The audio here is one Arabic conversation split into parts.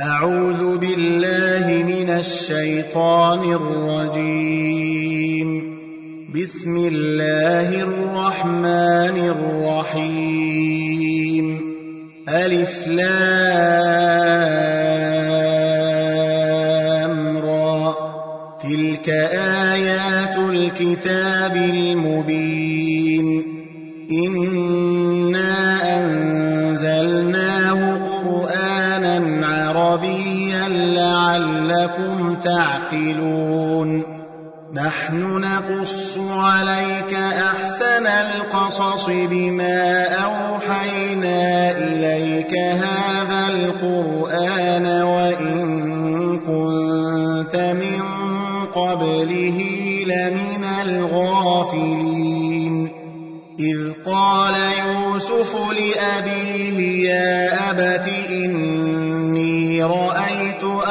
أعوذ بالله من الشيطان الرجيم. بسم الله الرحمن الرحيم. ألف لام را. تلك آيات الكتاب المبين. لعلكم تعقلون نحن نقص عليك أحسن القصص بما أوحينا إليك هذا القرآن وإن كنت من قبله لمن الغافلين. إذ قال يوسف لأبيه يا أبت إني رأيت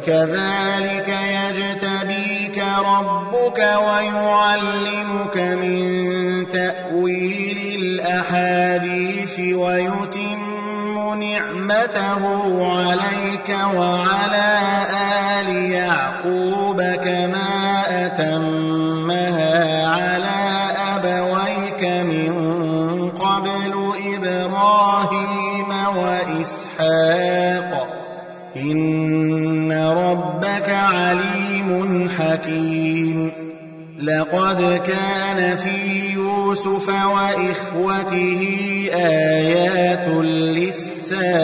وكذلك يجتبيك ربك ويعلمك من تأويل الأحاديث ويتم نعمته عليك وعلى آل عليم حكيم. لقد كان في يوسف وإخوته آيات للسائلين.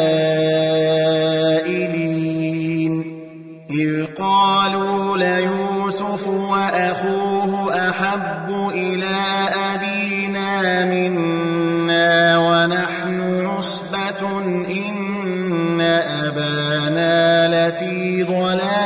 إذ قالوا ليوسف وأخوه أحب إلى أبينا منا ونحن عصبة إن أبانا لفي ضلال.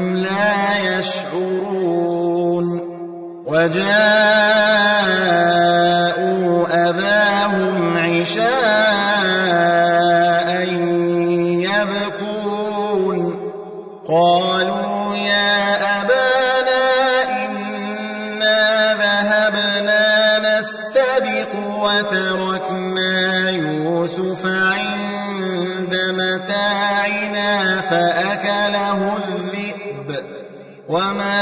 وجاءوا أباهم عشاء يبكون. قالوا يا أبانا إنا ذهبنا نستبق وتركنا يوسف فعند متاعنا فأكله الذئب. وما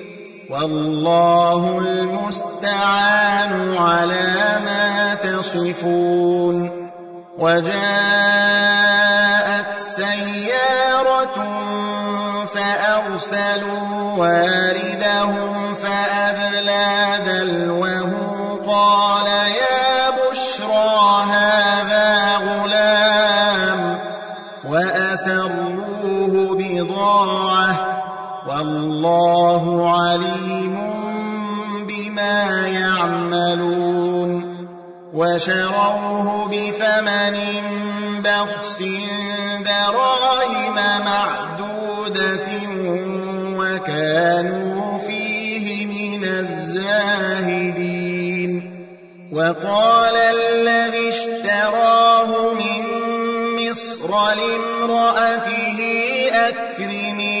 والله المستعان على ما تصفون وجاءت سيارة فأرسلوا واردهم فأذلى دلوه قال يا بشرى هذا غلام وأسروه بضاعة والله عليم بما يعملون وشروه بثمن بخس دراهم معدودة وكانوا فيه من الزاهدين وقال الذي اشتراه من مصر لامرأته أكرمي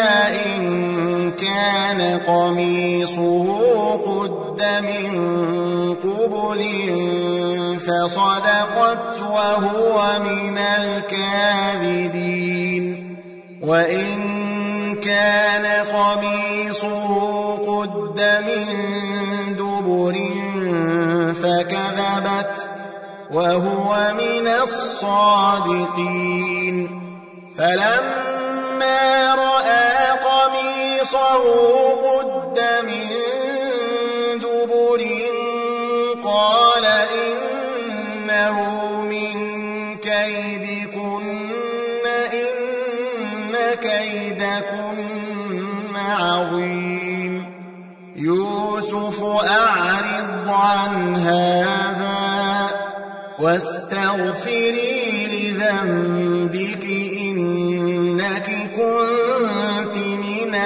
قميصه قد من قبل فصدقت وهو من الكاذبين. وإن كان قميصه قد من دبر فكذبت وهو من الصادقين. فلما رأى قميصه قد من دبر قال إنه من كيدكن إن كيدكن عظيم يوسف فأعرض عن هذا واستغفري لذنبك إنك كنت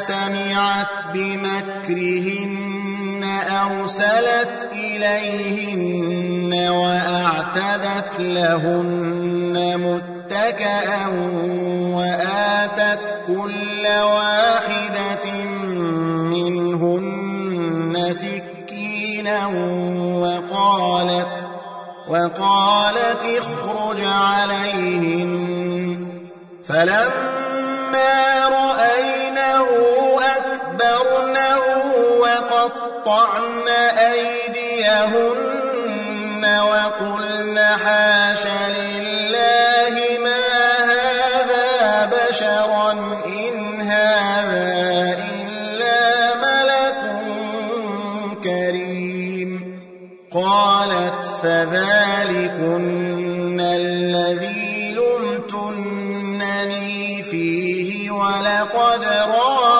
سمعت بمكرهن أرسلت إليهن وأعتدت لهن متكأ وآتت كل واحدة منهن سكينا وقالت وقالت اخرج عليهم فلما أكبرنه وقطعن أيديهن وقلن حاش لله ما هذا بشرا إن هذا إلا ملك كريم قالت فذلكن الذي لمتنني فيه ولقد راودته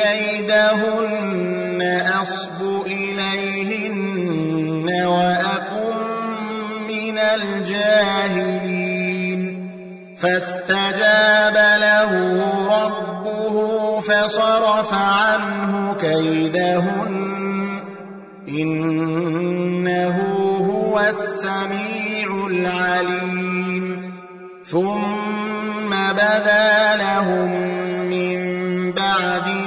كيدهن أصب إليهن وأكن من الجاهلين. فاستجاب له ربه فصرف عنه كيدهن. إنه هو السميع العليم. ثم بدا لهم من بعد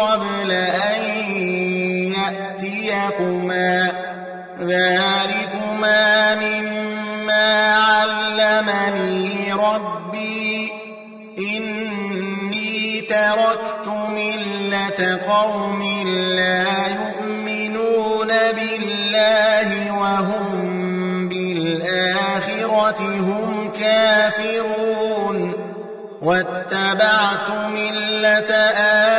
قبل أن يأتيكما. ذلكما مما علمني ربي. إني تركت ملة قوم لا يؤمنون بالله وهم بالآخرة هم كافرون. واتبعت ملة آبائي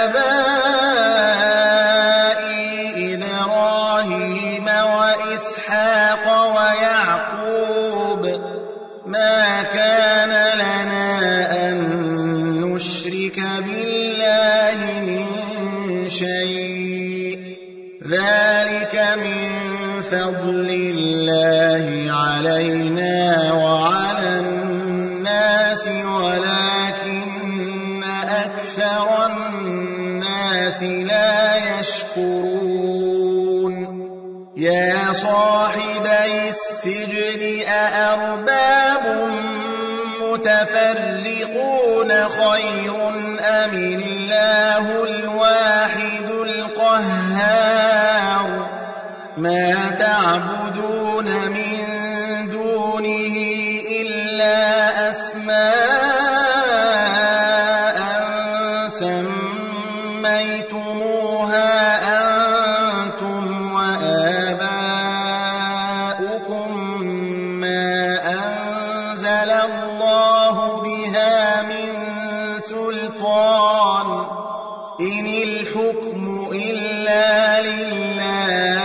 لله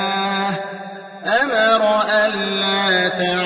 أمر ألا تعبدوا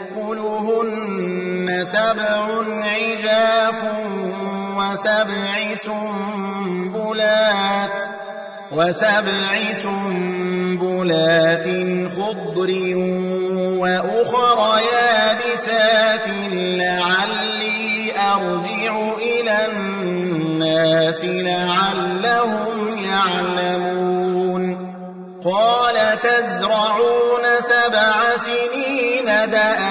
سبع عجاف وسبع سنبلات وسبع سنبلات خضر وأخر يابسات لعلي أرجع إلى الناس لعلهم يعلمون. قال تزرعون سبع سنين دأبا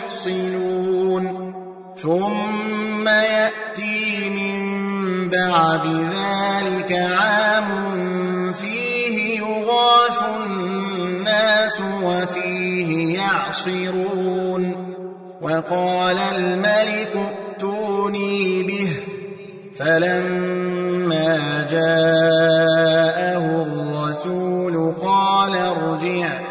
تحصنون ثم يأتي من بعد ذلك عام فيه يغاث الناس وفيه يعصرون. وقال الملك ائتوني به. فلما جاءه الرسول قال ارجع.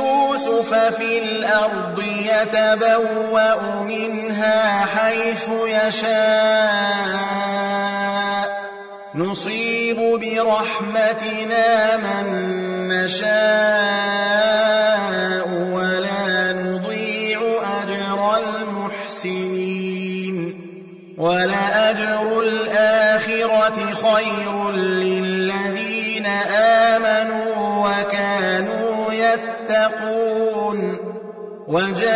في الأرض يتبوأ منها حيث يشاء. نصيب برحمتنا من نشاء ولا نضيع أجر المحسنين. ولأجر الآخرة خير للذين آمنوا يتقون وجاء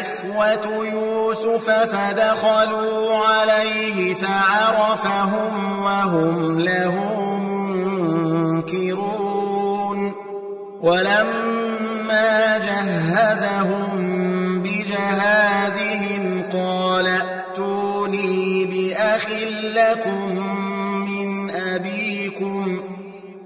إخوة يوسف فدخلوا عليه فعرفهم وهم له منكرون ولما جهزهم بجهازهم قال ائتوني بأخ لكم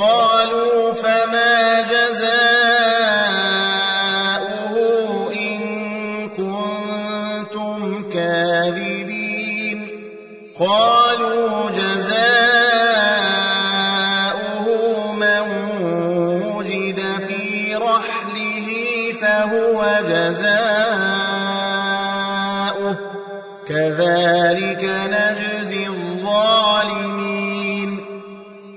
قالوا فما جزاؤه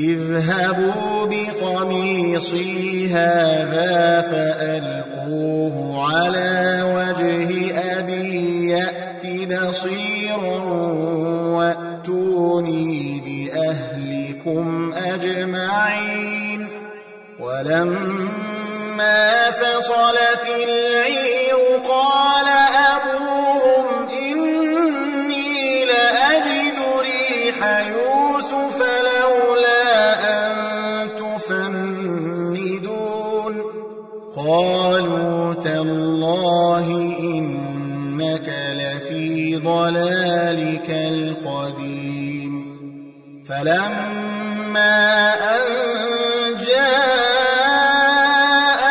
اذهبوا بقميصي هذا فألقوه على وجه أبي يأت بصيرا وأتوني بأهلكم أجمعين. ولما فصلت العير قال ضلالك القديم. فلما أن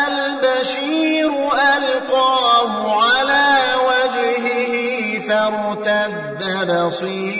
البشير ألقاه على وجهه فارتد بصيرا.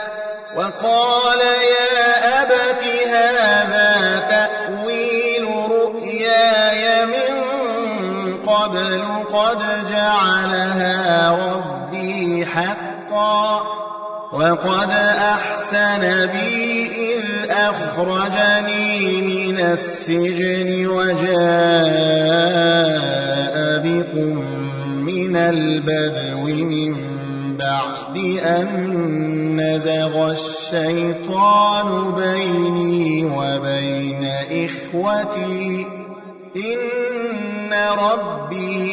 قبل قد جعلها ربي حقا وقد أحسن بي إذ أخرجني من السجن وجاء بكم من البدو من بعد أن نزغ الشيطان بيني وبين إخوتي إن ربي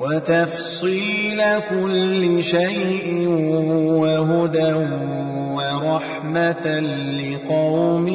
وتفصيل كل شيء وهدى ورحمة لقوم